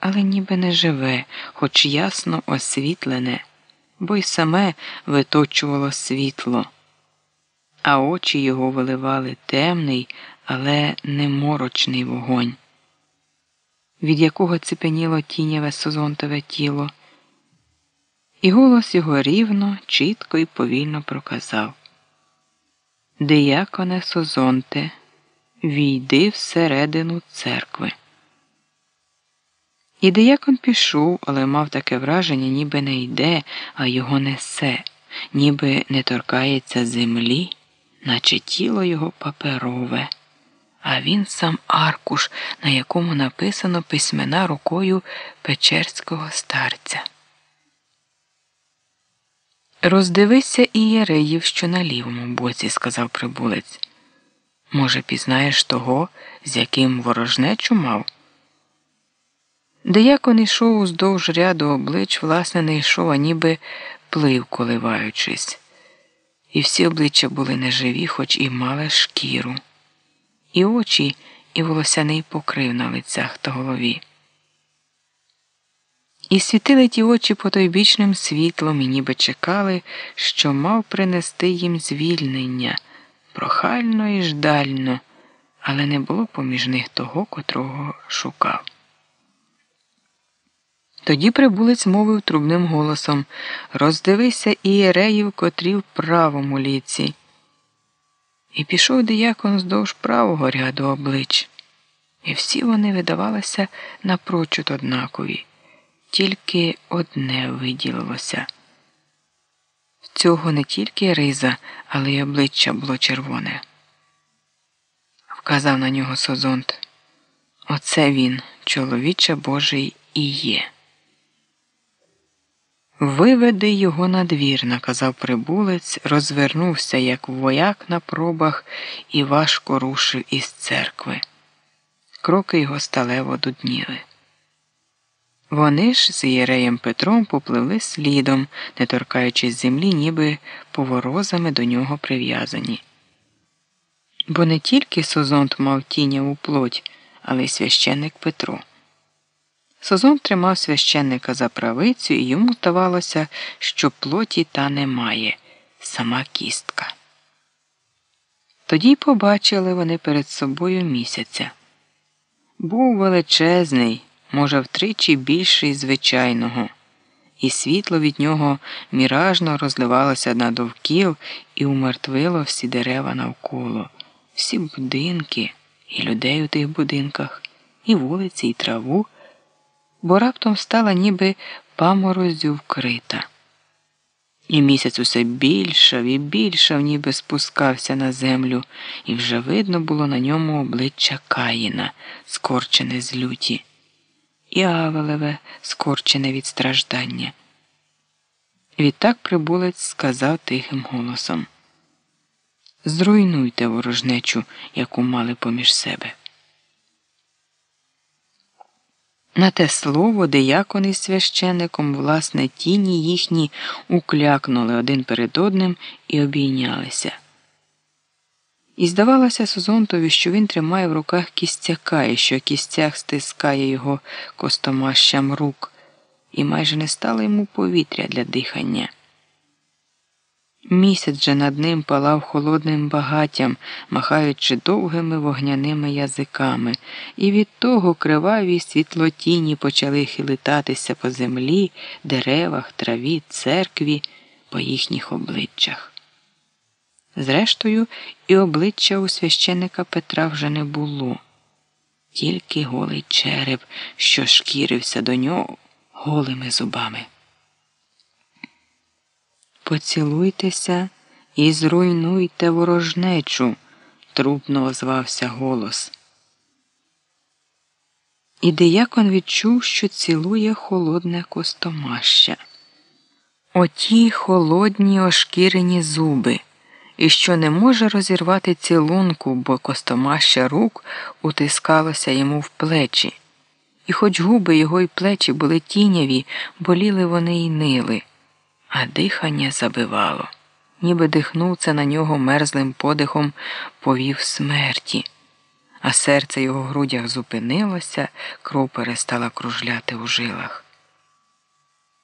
але ніби не живе, хоч ясно освітлене, бо й саме виточувало світло, а очі його виливали темний, але не морочний вогонь, від якого цепеніло тінєве созонтове тіло. І голос його рівно, чітко і повільно проказав Дияконе Созонте, війди всередину церкви. І диякон пішов, але мав таке враження, ніби не йде, а його несе, ніби не торкається землі, наче тіло його паперове, а він сам аркуш, на якому написано письмена рукою печерського старця. Роздивися ієреїв, що на лівому боці, сказав прибулець. Може, пізнаєш того, з яким ворожнечу мав? Деякон ішов уздовж ряду облич, власне, не йшов, а ніби плив, коливаючись, і всі обличчя були неживі, хоч і мали шкіру, і очі, і волосяний покрив на лицях та голові. І світили ті очі потойбічним світлом, і ніби чекали, що мав принести їм звільнення прохально і ждально, але не було поміж них того, котрого шукав. Тоді прибулець мовив трубним голосом Роздивися ієреїв, котрі в правому ліці. І пішов диякон здовж правого ряду облич, і всі вони видавалися напрочуд однакові, тільки одне виділилося. В цього не тільки риза, але й обличчя було червоне. Вказав на нього Созонт. Оце він, чоловіче Божий, і є. Виведи його на двір, наказав прибулець, розвернувся, як вояк на пробах, і важко рушив із церкви. Кроки його сталево дудніли. Вони ж з Єреєм Петром попливли слідом, не торкаючись землі, ніби поворозами до нього прив'язані. Бо не тільки Созонт мав тіняву плоть, але й священник Петро. Созон тримав священника за правицю, і йому здавалося, що плоті та немає, сама кістка. Тоді побачили вони перед собою місяця. Був величезний, може, втричі більший звичайного, і світло від нього міражно розливалося на довкіл і умертвило всі дерева навколо, всі будинки, і людей у тих будинках, і вулиці, і траву бо раптом стала ніби паморозю вкрита. І місяць усе більшав і більшав, ніби спускався на землю, і вже видно було на ньому обличчя Каїна, скорчене з люті, і Авелеве, скорчене від страждання. Відтак прибулець сказав тихим голосом Зруйнуйте ворожнечу, яку мали поміж себе. На те слово деякон із священником, власне, тіні їхні уклякнули один перед одним і обійнялися. І здавалося Сузонтові, що він тримає в руках кістяка і що кістяк стискає його костомащам рук, і майже не стало йому повітря для дихання. Місяць же над ним палав холодним багаттям, махаючи довгими вогняними язиками, і від того криваві світлотіні почали хилитатися по землі, деревах, траві, церкві, по їхніх обличчях. Зрештою, і обличчя у священника Петра вже не було, тільки голий череп, що шкірився до нього голими зубами. Поцілуйтеся і зруйнуйте ворожнечу, трубно озвався голос. І деякон відчув, що цілує холодне костомаща. Оті холодні ошкірені зуби, і що не може розірвати цілунку, бо костомаща рук утискалося йому в плечі, і хоч губи його й плечі були тіняві, боліли вони й нили а дихання забивало, ніби дихнув це на нього мерзлим подихом повів смерті, а серце його грудях зупинилося, кров перестала кружляти у жилах.